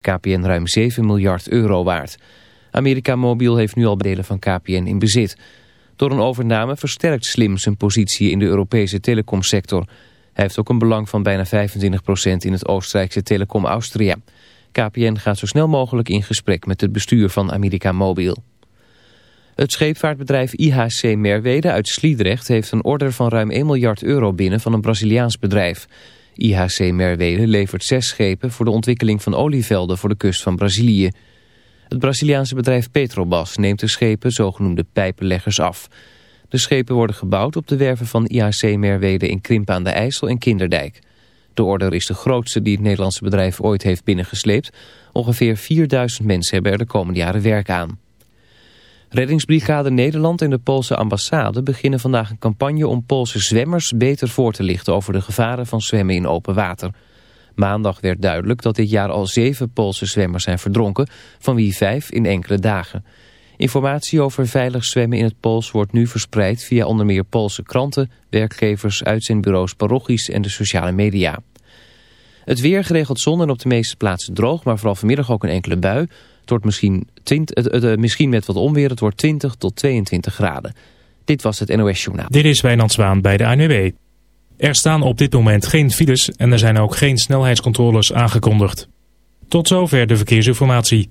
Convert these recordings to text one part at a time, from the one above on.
KPN ruim 7 miljard euro waard. America Mobiel heeft nu al delen van KPN in bezit. Door een overname versterkt Slim zijn positie in de Europese telecomsector. Hij heeft ook een belang van bijna 25% in het Oostenrijkse Telecom Austria. KPN gaat zo snel mogelijk in gesprek met het bestuur van America Mobiel. Het scheepvaartbedrijf IHC Merwede uit Sliedrecht heeft een order van ruim 1 miljard euro binnen van een Braziliaans bedrijf. IHC Merwede levert zes schepen voor de ontwikkeling van olievelden voor de kust van Brazilië. Het Braziliaanse bedrijf Petrobras neemt de schepen zogenoemde pijpenleggers af. De schepen worden gebouwd op de werven van IHC Merwede in Krimpen aan de IJssel en Kinderdijk. De order is de grootste die het Nederlandse bedrijf ooit heeft binnengesleept. Ongeveer 4000 mensen hebben er de komende jaren werk aan. Reddingsbrigade Nederland en de Poolse ambassade beginnen vandaag een campagne om Poolse zwemmers beter voor te lichten over de gevaren van zwemmen in open water. Maandag werd duidelijk dat dit jaar al zeven Poolse zwemmers zijn verdronken, van wie vijf in enkele dagen. Informatie over veilig zwemmen in het Pools wordt nu verspreid via onder meer Poolse kranten, werkgevers, uitzendbureaus, parochies en de sociale media. Het weer geregeld zon en op de meeste plaatsen droog, maar vooral vanmiddag ook een enkele bui. Het wordt misschien, 20, uh, misschien met wat onweer, het wordt 20 tot 22 graden. Dit was het NOS Journaal. Dit is Wijnand Zwaan bij de ANWB. Er staan op dit moment geen files en er zijn ook geen snelheidscontroles aangekondigd. Tot zover de verkeersinformatie.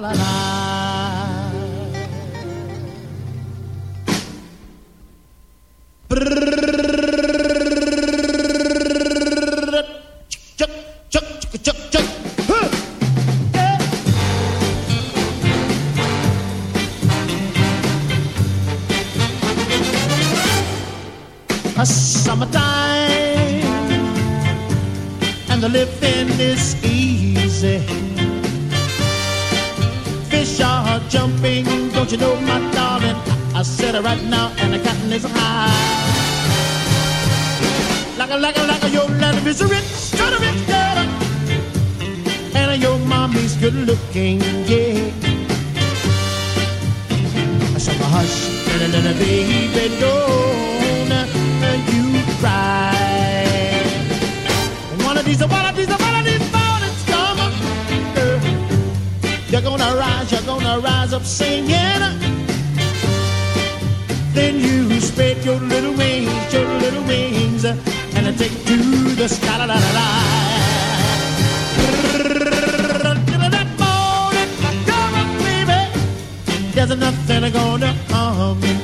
la la la. up singing. Then you spread your little wings, your little wings, and I take to the sky. La, la, la, la. That morning, I come baby. There's nothing gonna harm me.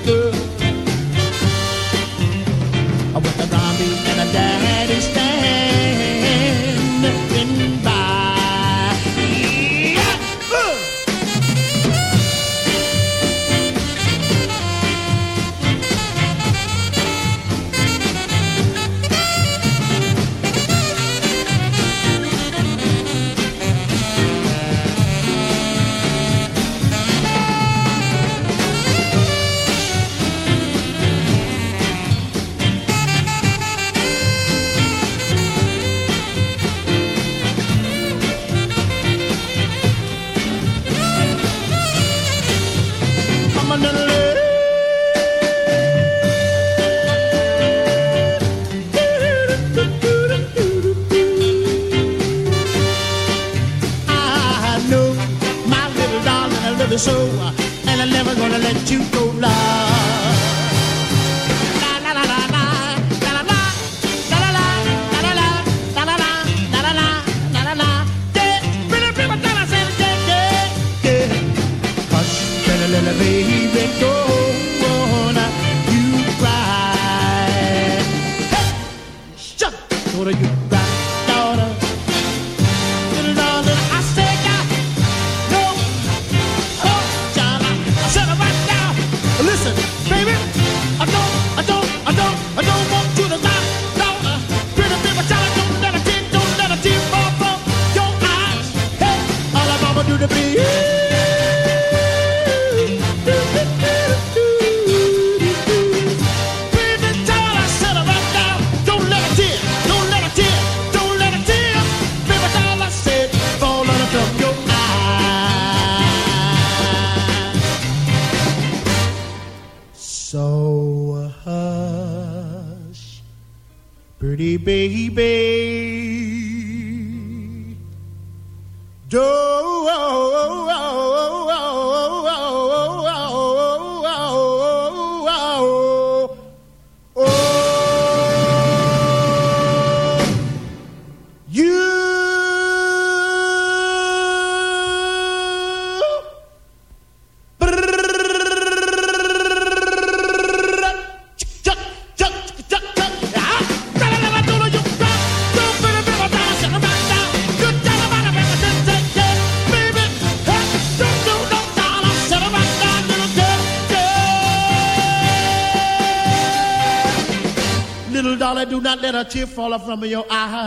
you falling from your eye.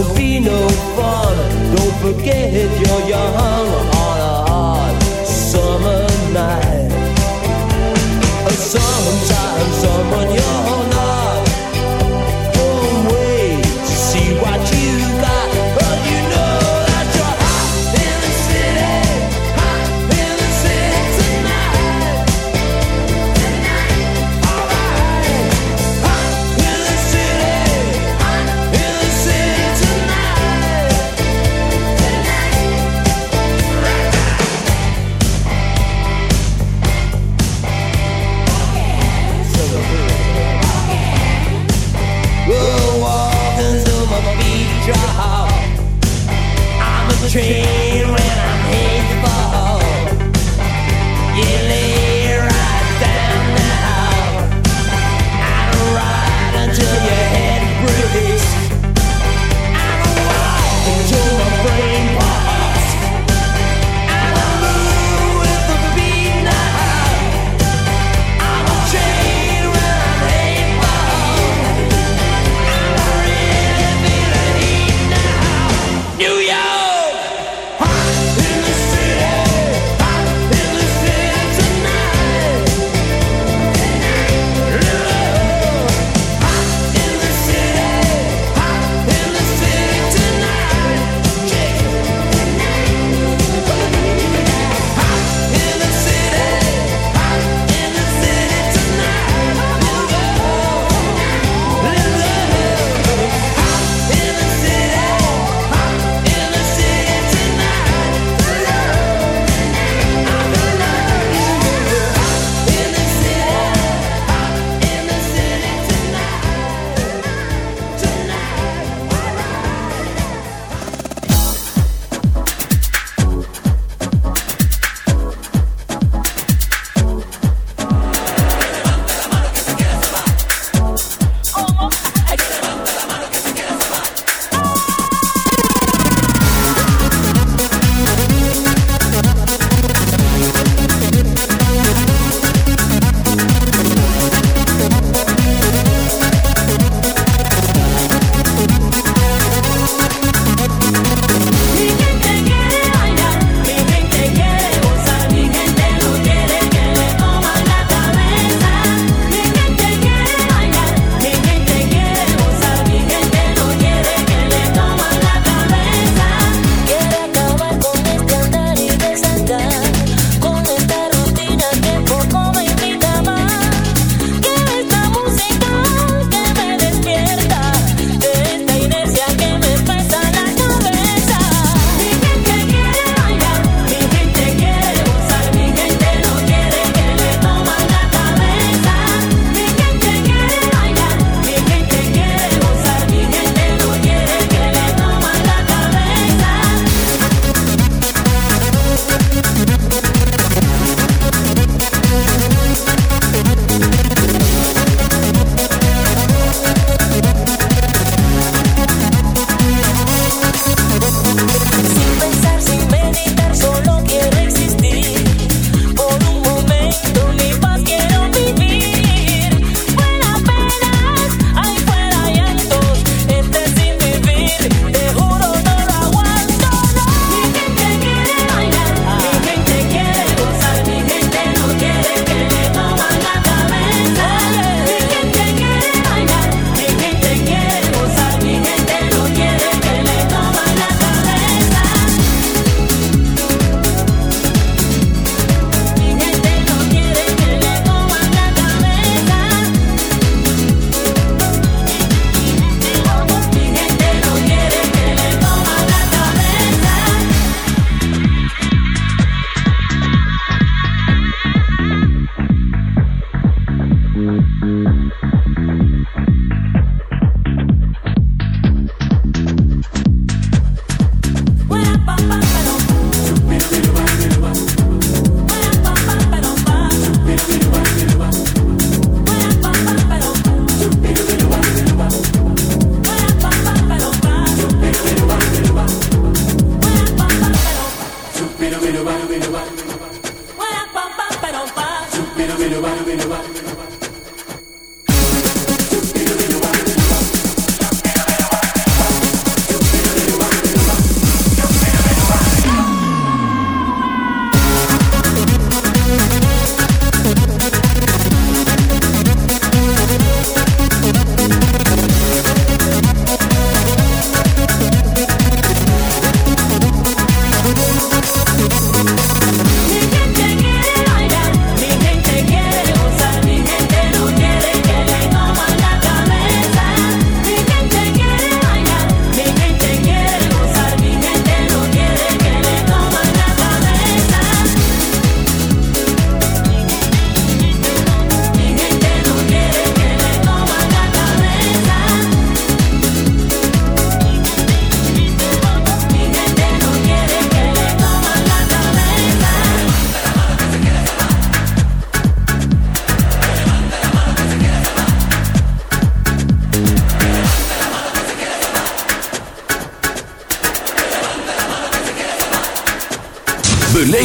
won't be no fun. Don't forget you're young on a hot summer night. Sometimes someone young.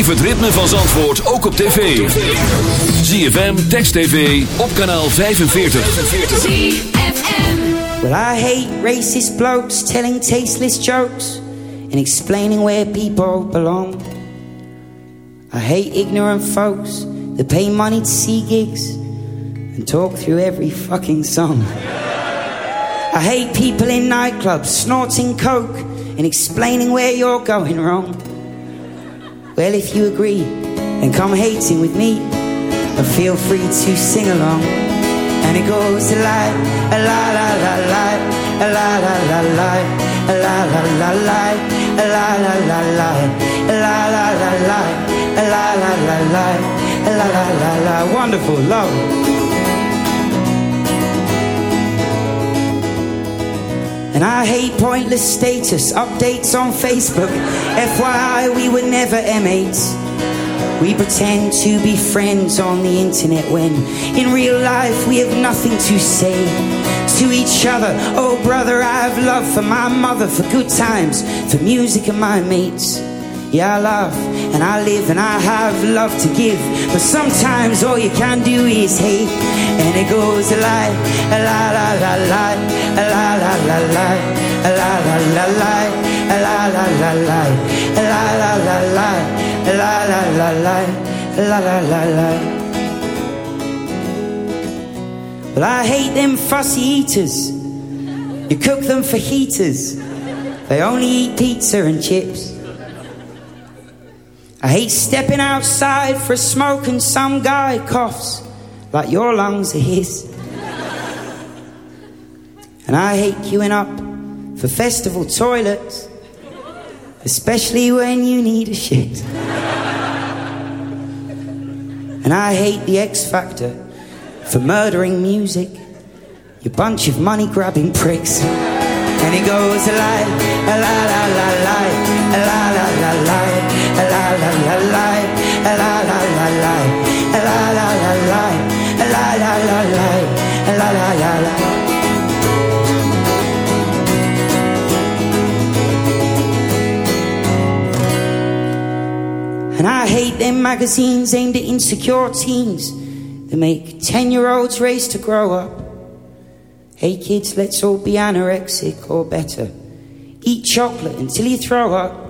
Beleef het ritme van Zandvoort ook op tv. ZFM, Text TV, op kanaal 45. Well, I hate racist blokes telling tasteless jokes and explaining where people belong. I hate ignorant folks that pay money to see gigs and talk through every fucking song. I hate people in nightclubs snorting coke and explaining where you're going wrong. Well, if you agree, then come hating with me and feel free to sing along. And it goes like a la la la la, a la la la la, a la la la la, a la la la la, a la la la la, a la la la la, a la la la la. Wonderful love. And I hate pointless status updates on Facebook. FYI, we were never M8s. We pretend to be friends on the internet when in real life we have nothing to say to each other. Oh, brother, I have love for my mother, for good times, for music and my mates. Yeah, I laugh and I live and I have love to give. But sometimes all you can do is hate. And it goes like a la la la la, a la la la la, a la la la la, a la la la la, a la la la la, a la la la la, a la la la la. Well, I hate them fussy eaters. You cook them for heaters. They only eat pizza and chips. I hate stepping outside for a smoke and some guy coughs like your lungs are his. And I hate queuing up for festival toilets, especially when you need a shit. And I hate the X Factor for murdering music, you bunch of money grabbing pricks. And it goes a la, a la la la a la la la la, And I hate them magazines aimed at insecure teens that make 10 year olds race to grow up. Hey kids, let's all be anorexic or better. Eat chocolate until you throw up.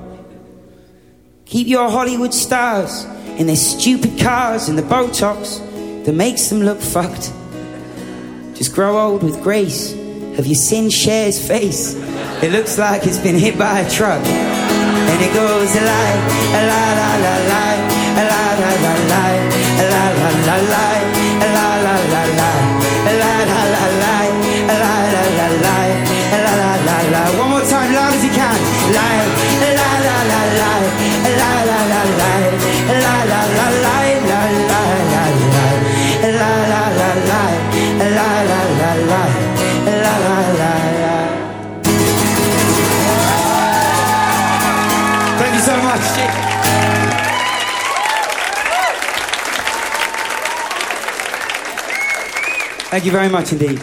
Keep your Hollywood stars in their stupid cars and the Botox that makes them look fucked. Just grow old with grace. Have you seen Cher's face? It looks like it's been hit by a truck. And it goes a la la la la, la la la la, la la la la, Thank you very much indeed.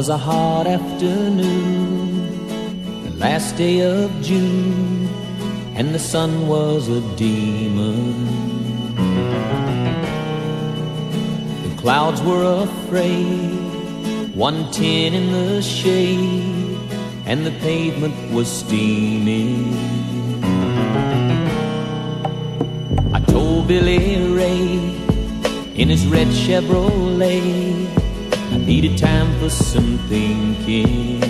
was a hot afternoon, last day of June, and the sun was a demon. The clouds were afraid, 110 in the shade, and the pavement was steaming. I told Billy Ray in his red Chevrolet. I needed time for some thinking.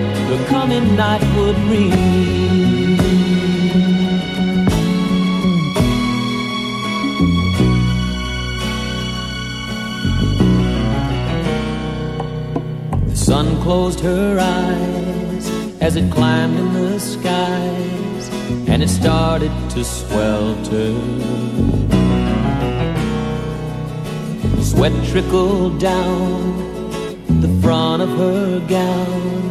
the coming night would bring. The sun closed her eyes as it climbed in the skies, and it started to swelter. Sweat trickled down the front of her gown,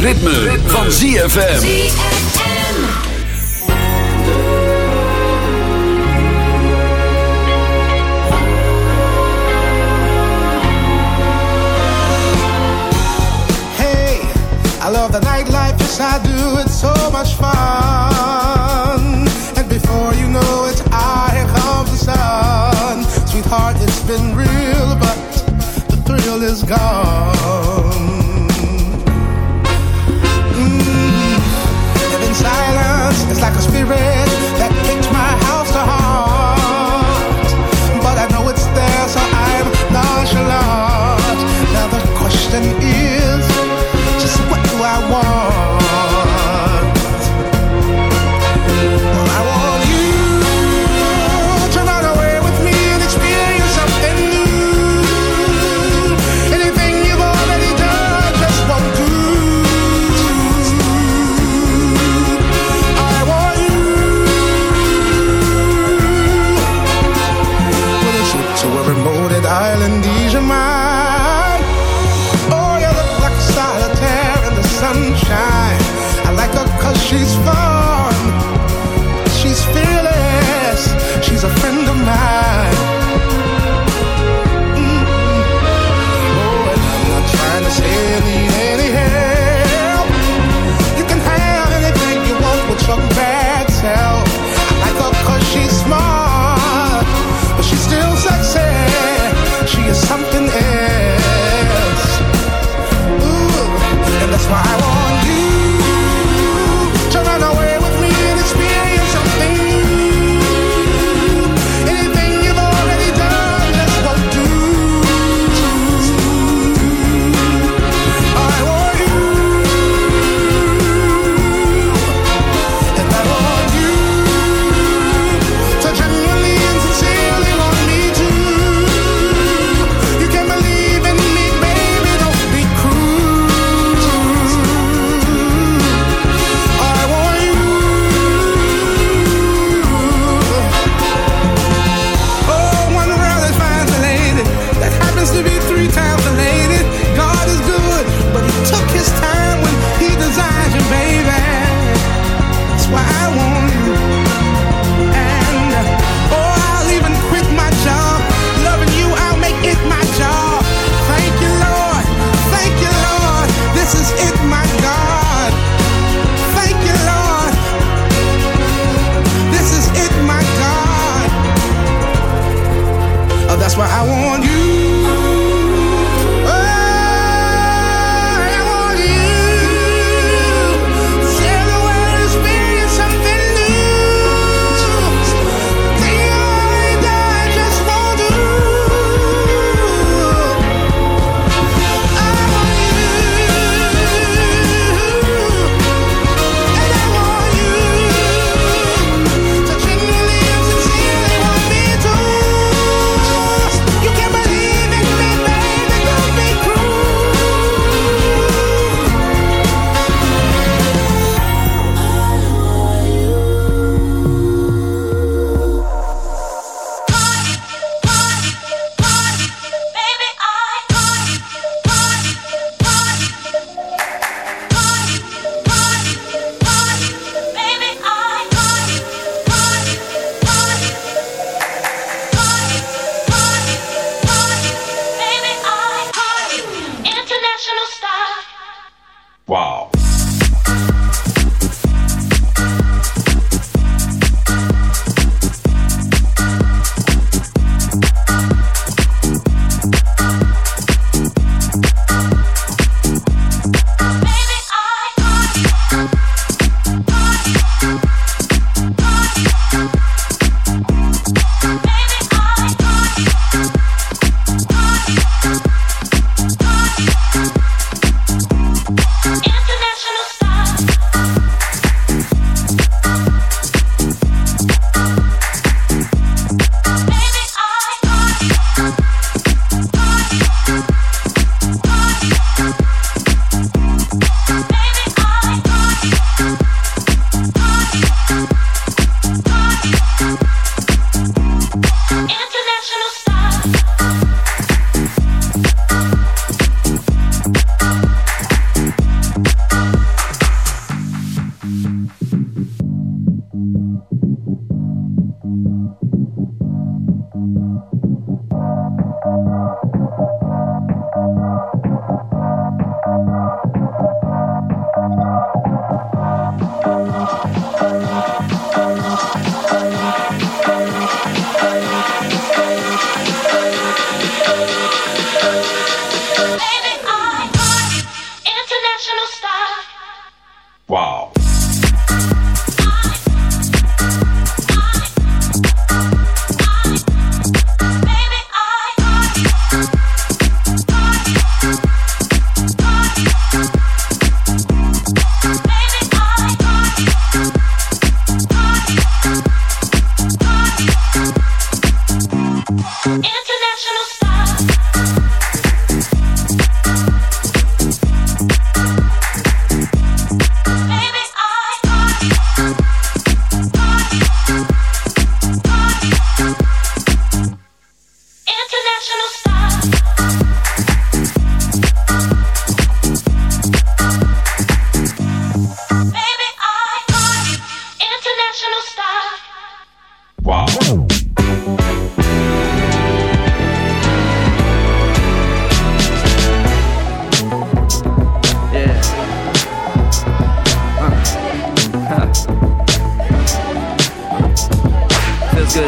Het ritme, van ZFM. Hey, I love the nightlife, yes I do, it's so much fun. And before you know it, ah, here comes the sun. Sweetheart, it's been real, but the thrill is gone. Like a spirit that kicks my house to heart. But I know it's there, so I'm nonchalant. Now the question is, just what do I want?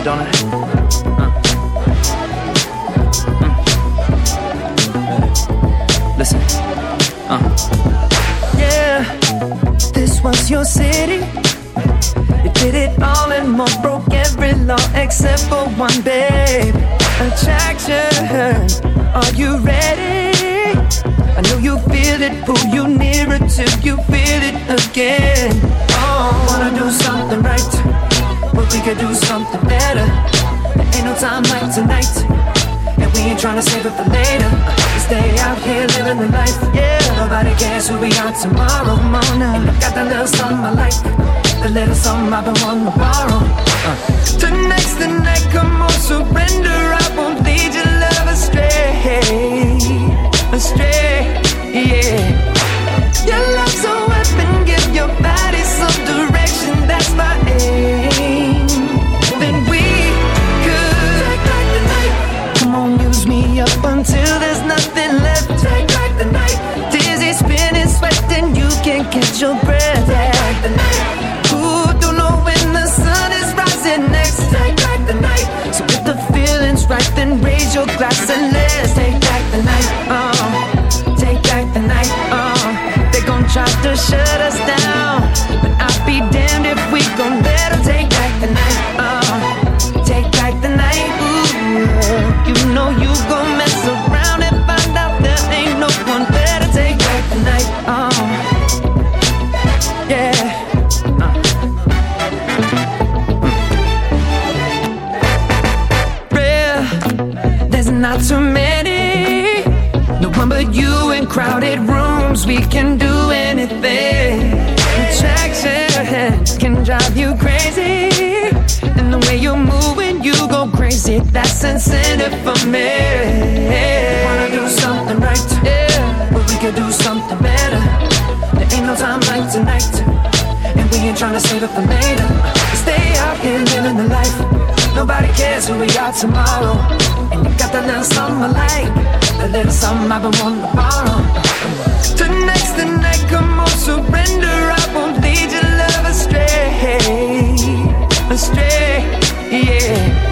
Good, don't it? Uh. Mm. Listen. Uh. Yeah, this was your city. You did it all and more, broke every law except for one, babe. Attraction, are you ready? I know you feel it, pull you nearer till you feel it again. Oh, wanna do something right, but we could do something better. There ain't no time like tonight, and we ain't tryna save it for later. Stay out here living the life, yeah. Nobody cares who we are tomorrow. And I got that little something I like, the little something I've been wanting to borrow. Uh. Tonight's the night, come on, surrender. I won't lead your love astray, astray, yeah. Your love's a Real, there's not too many. No one but you in crowded rooms. We can do anything. Attractions can drive you crazy. And the way you move when you go crazy, that's incentive for me. We Wanna do something right? Yeah. But we can do something better. There ain't no time like tonight. Ain't trying to save up for later. Stay out here living the life. Nobody cares who we are tomorrow. And you got that little something I like, that little something I've been wanting to borrow. Tonight's the night, come on, surrender. I won't lead your love astray, astray, yeah.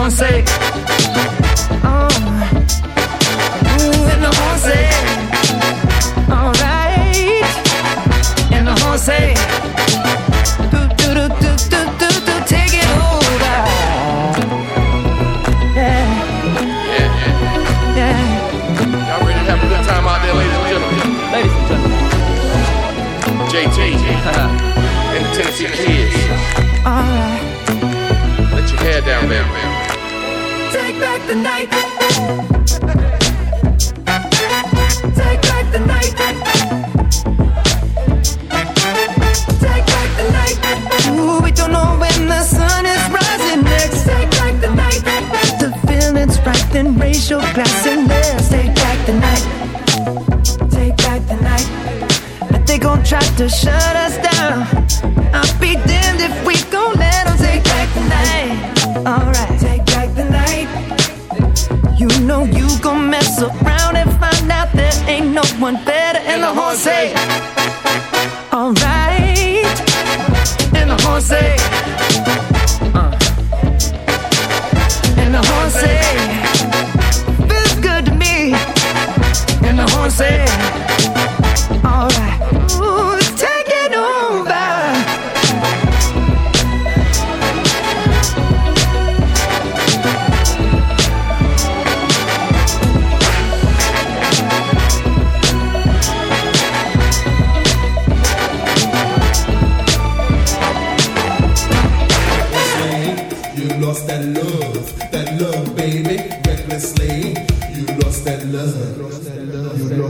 Fonseca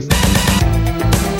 Deus.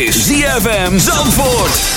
is ZFM Zandvoort.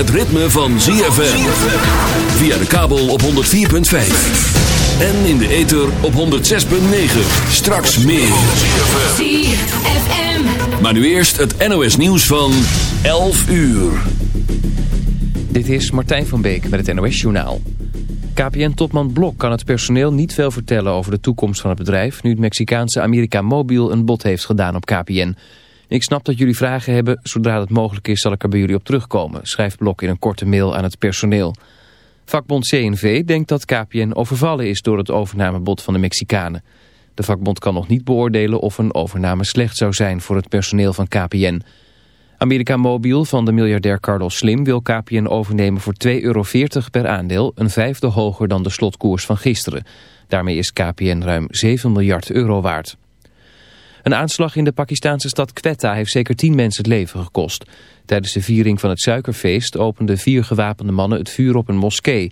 Het ritme van ZFM. Via de kabel op 104.5. En in de ether op 106.9. Straks meer. ZFM. Maar nu eerst het NOS nieuws van 11 uur. Dit is Martijn van Beek met het NOS-journaal. KPN-topman Blok kan het personeel niet veel vertellen over de toekomst van het bedrijf... nu het Mexicaanse America Mobil een bod heeft gedaan op KPN. Ik snap dat jullie vragen hebben. Zodra het mogelijk is zal ik er bij jullie op terugkomen... schrijft Blok in een korte mail aan het personeel. Vakbond CNV denkt dat KPN overvallen is door het overnamebod van de Mexicanen. De vakbond kan nog niet beoordelen of een overname slecht zou zijn voor het personeel van KPN... America Mobiel van de miljardair Carlos Slim wil KPN overnemen voor 2,40 euro per aandeel, een vijfde hoger dan de slotkoers van gisteren. Daarmee is KPN ruim 7 miljard euro waard. Een aanslag in de Pakistanse stad Quetta heeft zeker 10 mensen het leven gekost. Tijdens de viering van het suikerfeest openden vier gewapende mannen het vuur op een moskee.